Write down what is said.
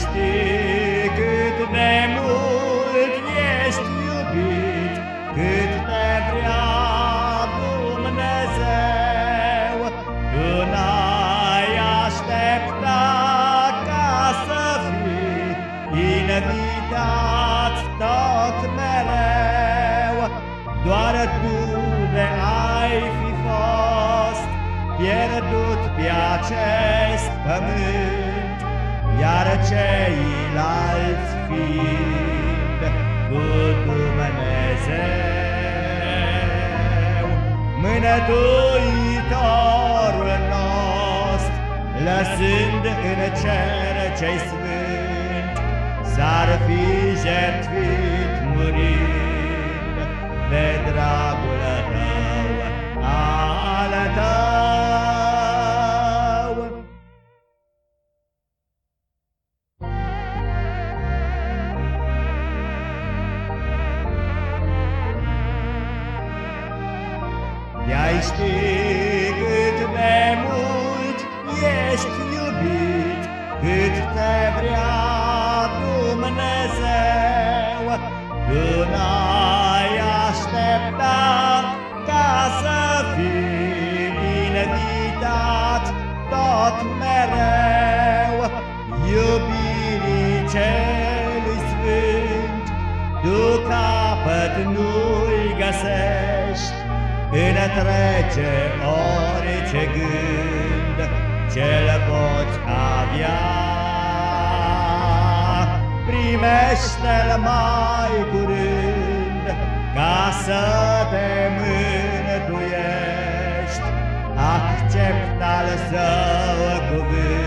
ști cât de mult ești iubit, cât te vrea Dumnezeu, tu n-ai aștepta ca să fii invitat tot mereu, doar tu de ai fi fost pierdut pe acest pământ. Iar ceilalți fiind cu Dumnezeu, Mânătuitorul nostru, lăsând în cer cei sfânt, S-ar fi jertfit murind De-ai ști cât de mult ești iubit, Cât te vrea Dumnezeu, Tu n-ai așteptat ca să fii invitat tot mereu, Iubirii celui sfânt, Tu capăt nu-i găsești, trece orice gând ce-l poți avea. Primește-l mai curând ca să te mântuiești, Acceptă al său cuvânt.